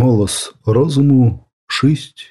Голос розуму шість.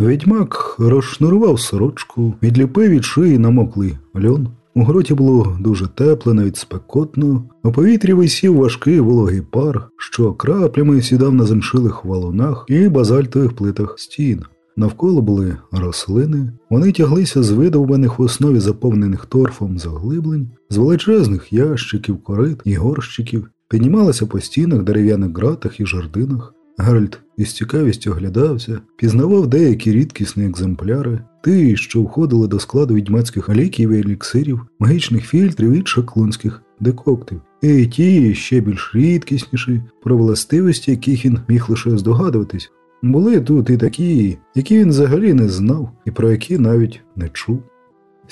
Відьмак розшнурував сорочку, відліпив від шиї намоклий льон. У гроті було дуже тепло, навіть спекотно. У повітрі висів важкий вологий пар, що краплями сідав на замшилих валунах і базальтових плитах стін. Навколо були рослини, вони тяглися з видовбаних в основі заповнених торфом заглиблень, з величезних ящиків, корит і горщиків, піднімалися по стінах, дерев'яних ґратах і жердинах. Геральт із цікавістю оглядався, пізнавав деякі рідкісні екземпляри, ті, що входили до складу відьмацьких ліків і еліксирів, магічних фільтрів і чаклунських декоктів, і ті, ще більш рідкісніші, про властивості, яких він міг лише здогадуватись. Були тут і такі, які він взагалі не знав і про які навіть не чув.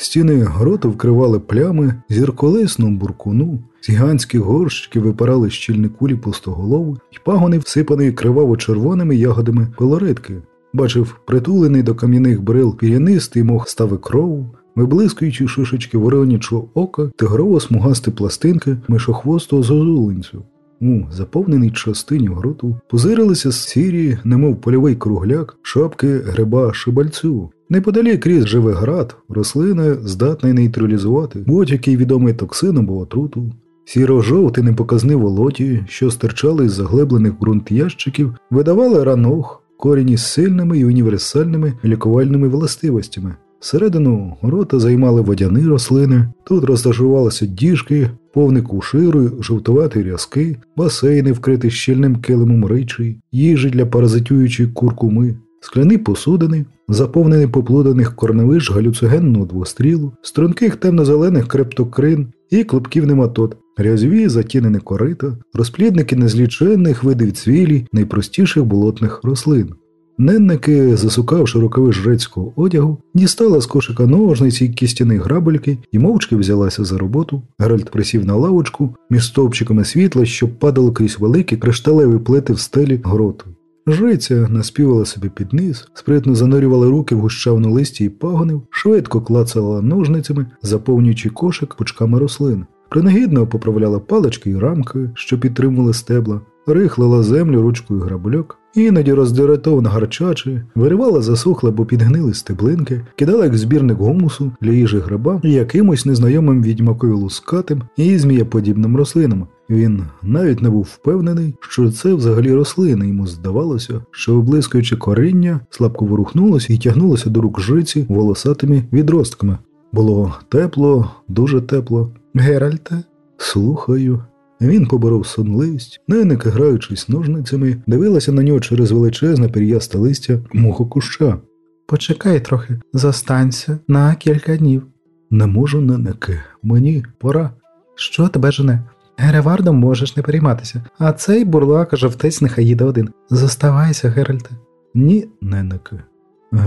Стіни гроту вкривали плями зірколисного буркуну, з гігантських горщиків випирали щільні кулі пустоголову й пагони, всипані криваво-червоними ягодами пилоритки. Бачив притулений до кам'яних брил пірянистий мох стави крову, виблискуючи шишечки воронячого ока, тигрово смугасти пластинки мишохвостого зозуленцю. У заповненій частині гроту позирилися сірі, немов польовий кругляк, шапки гриба шибальцю. Неподалік крізь живе град, рослина здатна нейтралізувати будь-який відомий токсин або отруту. Сіро-жовті непоказні волоті, що стирчали з заглиблених ґрунт ящиків, видавали ранох, корінь із сильними і універсальними лікувальними властивостями. Середину рота займали водяні рослини, тут розташувалися діжки, повні кушири, жовтуваті рязки, басейни, вкриті щільним килимом ричі, їжі для паразитюючої куркуми, скляні посудини, заповнені поплуданих корневиш галюцигенного двострілу, струнких темно-зелених крептокрин і клопків нематод, рязві затінені корита, розплідники незліченних видів цвілі, найпростіших болотних рослин. Ненники, засукавши рукави жрецького одягу, дістала з кошика ножниці й кістяні грабельки і мовчки взялася за роботу. Геральт присів на лавочку між стовпчиками світла, що падало крізь великі кришталеві плити в стелі гроту. Жриця наспівала собі під низ, спритно занурювала руки в гущавну листі і пагонив, швидко клацала ножницями, заповнюючи кошик пучками рослин. Принагідно поправляла палички і рамки, що підтримували стебла, рихлила землю ручкою грабульок, іноді роздиратовано гарчачи, виривала засухле, бо підгнили стеблинки, кидала як збірник гумусу для їжі гриба і якимось незнайомим відьмакові лускатим і змієподібним рослинам. Він навіть не був впевнений, що це взагалі рослини, йому здавалося, що облискуючи коріння, слабко ворухнулося і тягнулося до рук жриці волосатими відростками. Було тепло, дуже тепло. Геральте, слухаю. Він поборов сонливість, ненек, граючись ножницями, дивилася на нього через величезне пір'ясте листя мухокуща. Почекай трохи, застанься на кілька днів. Не можу, ненеки, мені пора. Що тебе жене? Геревардом можеш не перейматися, а цей бурлак жовтець нехай їде один. Заставайся, Геральте. Ні, ненеки.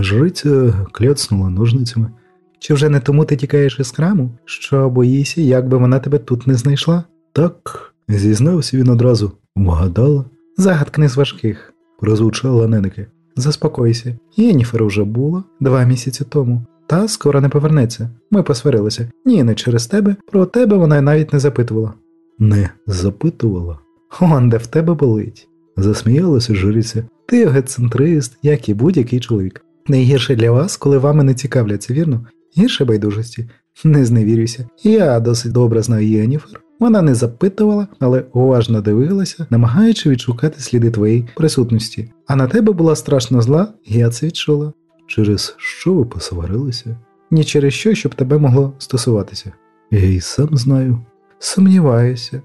Жриця кляцнула ножницями. Чи вже не тому ти тікаєш із краму, що боїшся, як би вона тебе тут не знайшла? Так, зізнався він одразу. Вгадала. Загадки не з важких, прозвучала Ненеки. Заспокойся, Єніфер уже була два місяці тому. Та скоро не повернеться. Ми посварилися. Ні, не через тебе, про тебе вона навіть не запитувала. Не запитувала? Он де в тебе болить. Засміялася жриця. Ти егоцентрист, як і будь-який чоловік. Найгірше для вас, коли вами не цікавляться, вірно? Гірше байдужості. Не зневірюйся. Я досить добре знаю Єніфер. Вона не запитувала, але уважно дивилася, намагаючи відшукати сліди твоєї присутності. А на тебе була страшно зла, я це відчула. Через що ви посварилися? Ні через що, щоб тебе могло стосуватися. Я й сам знаю. Сумніваюся,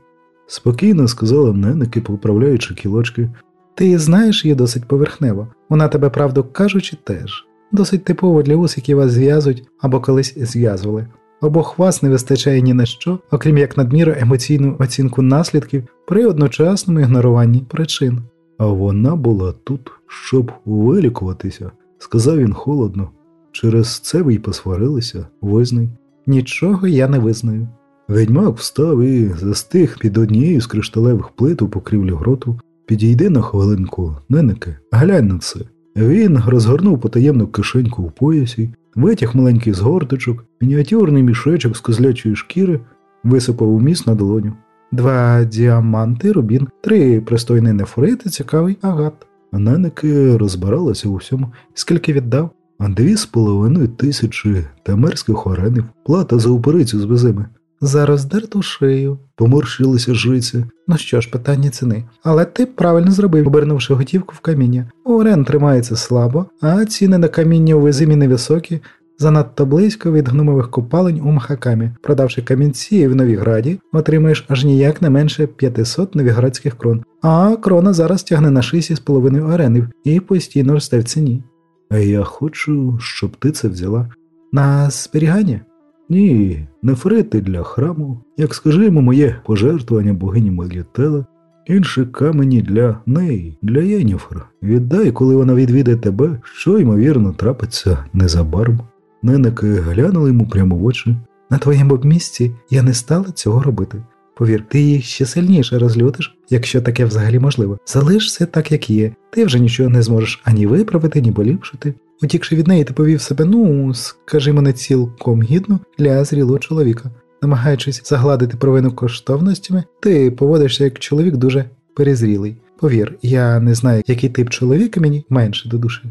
спокійно сказала Неники, поправляючи кілочки. Ти знаєш її досить поверхнево. Вона тебе, правду кажучи, теж. Досить типово для ус, які вас зв'язують або колись зв'язували. Обох вас не вистачає ні на що, окрім як надміру емоційну оцінку наслідків при одночасному ігноруванні причин. А вона була тут, щоб вилікуватися, сказав він холодно. Через це ви й посварилися, визнай. Нічого я не визнаю. Ведьмак встав і застиг під однією з кришталевих плит у покрівлі гроту. Підійди на хвилинку, ненеки, глянь на це. Він розгорнув потаємну кишеньку у поясі, витяг маленький згорточок, мініатюрний мішечок з козлячої шкіри, висипав у на долоню. Два діаманти, рубін, три пристойний нефорити, цікавий агат. Неники розбиралися у всьому, скільки віддав, а дві з половиною тисячі темерських оренів, плата за оперицю з безими. За роздерту шию. Поморщилася жриця. Ну що ж, питання ціни. Але ти правильно зробив, обернувши готівку в каміння. Орен тримається слабо, а ціни на каміння у визимі невисокі, занадто близько від гномових купалень у Махакамі. Продавши камінці в Новіграді, отримаєш аж ніяк не менше 500 новіградських крон. А крона зараз тягне на 6,5 оренів і постійно росте в ціні. А я хочу, щоб ти це взяла. На зберігання? Ні, нефрити для храму, як скажімо, моє пожертвування богині Мелітела, інші камені для неї, для Єніфер. Віддай, коли вона відвідає тебе, що, ймовірно, трапиться незабаром. Неники глянули йому прямо в очі. На твоєму б місці я не стала цього робити. Повір, ти їх ще сильніше розлютиш, якщо таке взагалі можливо. Залиш все так, як є. Ти вже нічого не зможеш ані виправити, ні поліпшити. Утікши від неї, ти повів себе, ну, скажімо, не цілком гідно для зрілого чоловіка. Намагаючись загладити провину коштовностями, ти поводишся як чоловік дуже перезрілий. Повір, я не знаю, який тип чоловіка мені менше до душі.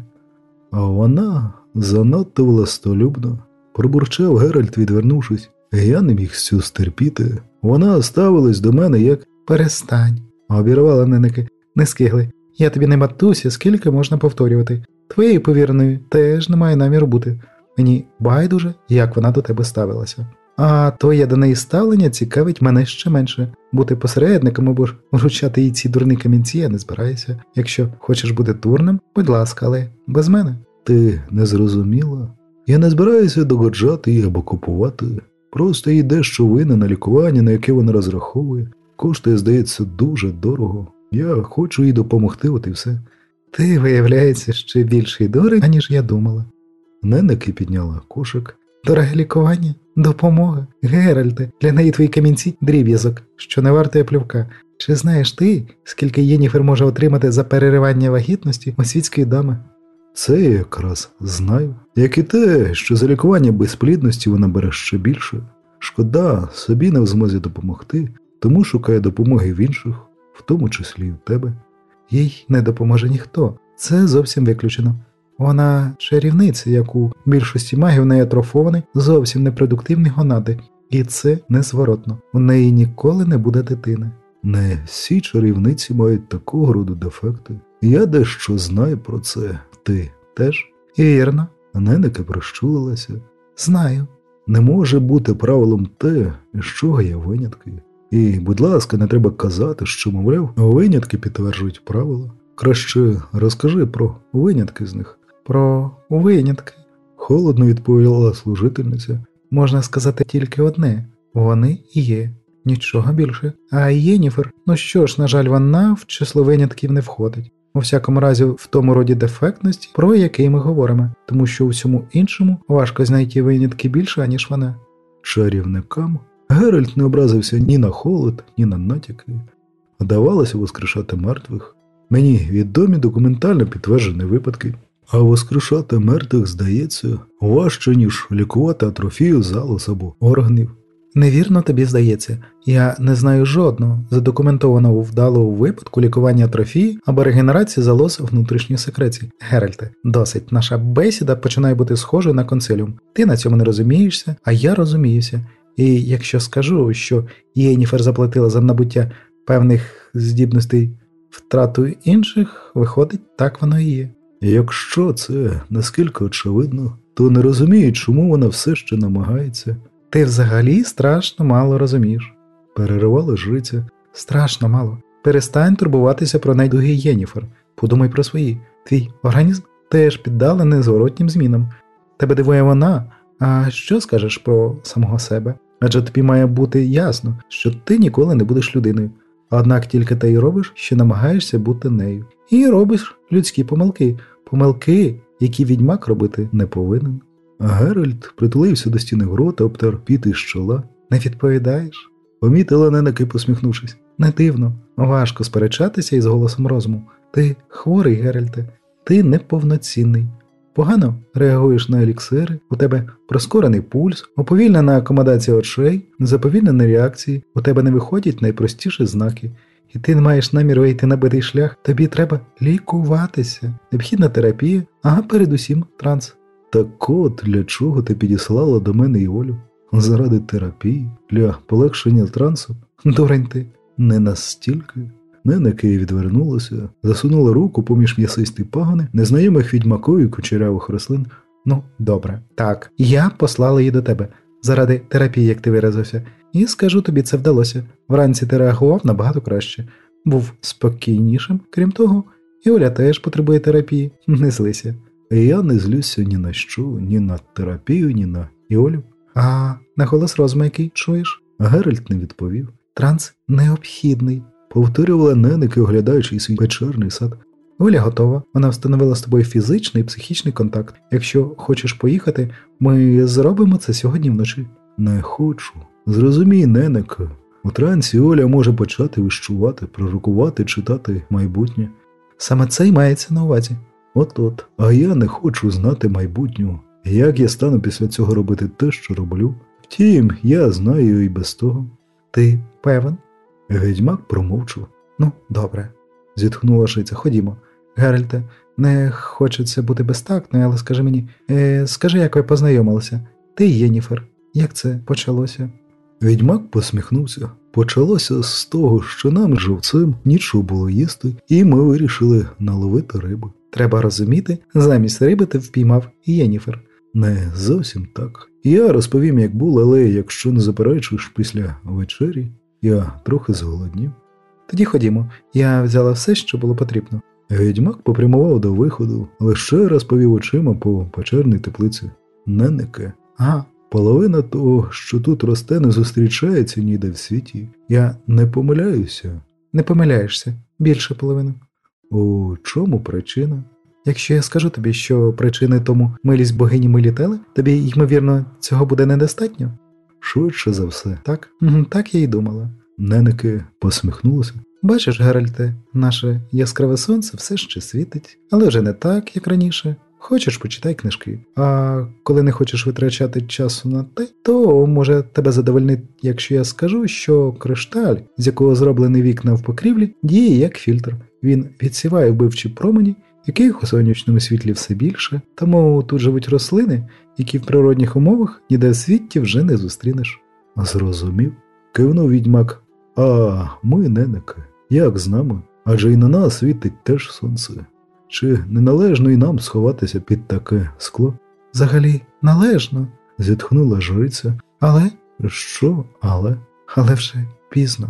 А вона занадто властолюбна, пробурчав Геральт, відвернувшись. Я не міг цю стерпіти. Вона ставилась до мене як перестань, обірвала неники, не скигли. Я тобі не матуся, скільки можна повторювати. Твоєю повірною теж немає наміру бути. Мені байдуже, як вона до тебе ставилася. А твоє до неї ставлення цікавить мене ще менше. Бути посередником або ж вручати їй ці дурні камінці я не збираюся. Якщо хочеш бути дурним, будь ласка, але без мене. Ти не зрозуміла? Я не збираюся догоджати її або купувати. Просто їй дещо винне на лікування, на яке вона розраховує. Коштує, здається, дуже дорого. Я хочу їй допомогти, от і все. Ти, виявляється, ще більший дурень, аніж я думала. Ненеки підняла кошик. Дороге лікування, допомога, Геральте, для неї твої камінці дріб'язок, що не вартує плювка. Чи знаєш ти, скільки Єніфер може отримати за переривання вагітності у світської дами? Це я якраз знаю, як і те, що за лікування безплідності вона бере ще більше. Шкода, собі не в змозі допомогти, тому шукає допомоги в інших, в тому числі і в тебе. Їй не допоможе ніхто, це зовсім виключено. Вона чарівниця, як у більшості магів неї атрофований, зовсім непродуктивні гонади, і це незворотно. У неї ніколи не буде дитини. Не всі чарівниці мають такого роду дефекти. Я дещо знаю про це. Ти теж? Вірно. Ненека прощулилася. Знаю. Не може бути правилом те, з чого є винятки. І, будь ласка, не треба казати, що, мовляв, винятки підтверджують правила. Краще розкажи про винятки з них. Про винятки, холодно відповіла служительниця. Можна сказати тільки одне вони є, нічого більше. А Єніфер, ну що ж, на жаль, вона в число винятків не входить. У всякому разі, в тому роді дефектності, про який ми говоримо, тому що у всьому іншому важко знайти винятки більше, аніж вона. Чарівникам Геральт не образився ні на холод, ні на натяки. Вдавалося воскрешати мертвих. Мені відомі документально підтверджені випадки, а воскрешати мертвих, здається, важче, ніж лікувати атрофію залоз або органів. Невірно тобі здається, я не знаю жодного задокументованого вдалого випадку лікування атрофії або регенерації залоз внутрішньої секреції. Геральте, досить наша бесіда починає бути схожою на консиліум. Ти на цьому не розумієшся, а я розуміюся. І якщо скажу, що Єніфер заплатила за набуття певних здібностей втратою інших, виходить, так воно і є. Якщо це наскільки очевидно, то не розумію, чому вона все ще намагається. Ти взагалі страшно мало розумієш, переривала жриця. Страшно мало. Перестань турбуватися про найдуги Єніфер. Подумай про свої. Твій організм теж піддали незворотнім змінам. Тебе дивує вона. А що скажеш про самого себе? Адже тобі має бути ясно, що ти ніколи не будеш людиною, однак тільки те й робиш, що намагаєшся бути нею. І робиш людські помилки, помилки, які відьмак робити не повинен. Геральт притулився до стіни грота, обтер піти з чола. Не відповідаєш? Помітила Ненеки, посміхнувшись. Не дивно, важко сперечатися із голосом розуму. Ти хворий, Геральте, ти неповноцінний. Погано реагуєш на еліксири, у тебе прискорений пульс, уповільнена акомодація очей, заповільнені реакції, у тебе не виходять найпростіші знаки. і ти не маєш наміру йти на битий шлях, тобі треба лікуватися. Необхідна терапія, а передусім транс. Так от для чого ти підіслала до мене Іолю? Заради терапії, для полегшення трансу? Дурень ти. Не настільки. Ненеки відвернулася, засунула руку поміж м'ясисті пагони, незнайомих відьмакові кучерявих рослин. Ну, добре. Так, я послала її до тебе заради терапії, як ти виразився, і скажу тобі, це вдалося. Вранці ти реагував набагато краще, був спокійнішим, крім того, і Оля теж потребує терапії, не злися. Я не злюся ні на що, ні на терапію, ні на Іолю. А на голос розуму який чуєш? Геральт не відповів. Транс необхідний. Повторювала неники, оглядаючи свій печерний сад. Оля готова. Вона встановила з тобою фізичний і психічний контакт. Якщо хочеш поїхати, ми зробимо це сьогодні вночі. Не хочу. Зрозумій, ненека. У трансі Оля може почати вищувати, пророкувати, читати майбутнє. Саме це й мається на увазі. От-от. А я не хочу знати майбутнього. Як я стану після цього робити те, що роблю? Втім, я знаю і без того. Ти певен? Гедьмак промовчав. Ну, добре. Зітхнула шиця. Ходімо. Геральте, не хочеться бути безтактною, але скажи мені, е, скажи, як ви познайомилися? Ти Єніфер. Як це почалося? Відьмак посміхнувся. Почалося з того, що нам живцем нічого було їсти, і ми вирішили наловити рибу. Треба розуміти, замість риби ти впіймав Єніфер. Не зовсім так. Я розповім, як було, але якщо не заперечуєш після вечері, я трохи зголоднів. Тоді ходімо, я взяла все, що було потрібно. Відьмак попрямував до виходу, лише раз повів очима по печерній теплиці. Ненеке. Ага, Половина того, що тут росте, не зустрічається ніде в світі. Я не помиляюся. не помиляєшся, більше половини. У чому причина? Якщо я скажу тобі, що причини тому милість богині Мелітели, тобі, ймовірно, цього буде недостатньо? Швидше за все. Так? Так я й думала. Ненеке посміхнулася. Бачиш, Геральте, наше яскраве сонце все ще світить, але вже не так, як раніше. Хочеш, почитай книжки. А коли не хочеш витрачати часу на те, то може тебе задовольнить, якщо я скажу, що кришталь, з якого зроблені вікна в покрівлі, діє як фільтр. Він відсіває вбивчі промені, яких у сонячному світлі все більше, тому тут живуть рослини, які в природних умовах ніде в світі вже не зустрінеш. Зрозумів. Кивнув відьмак. А ми, ненеке, як з нами? Адже і на нас світить теж сонце. Чи не належно і нам сховатися під таке скло? Взагалі належно, Зітхнула жриця. але, Що, але? але вже пізно.